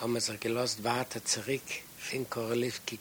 haben wir sich gelöst, warte zurück, finden Korolivki,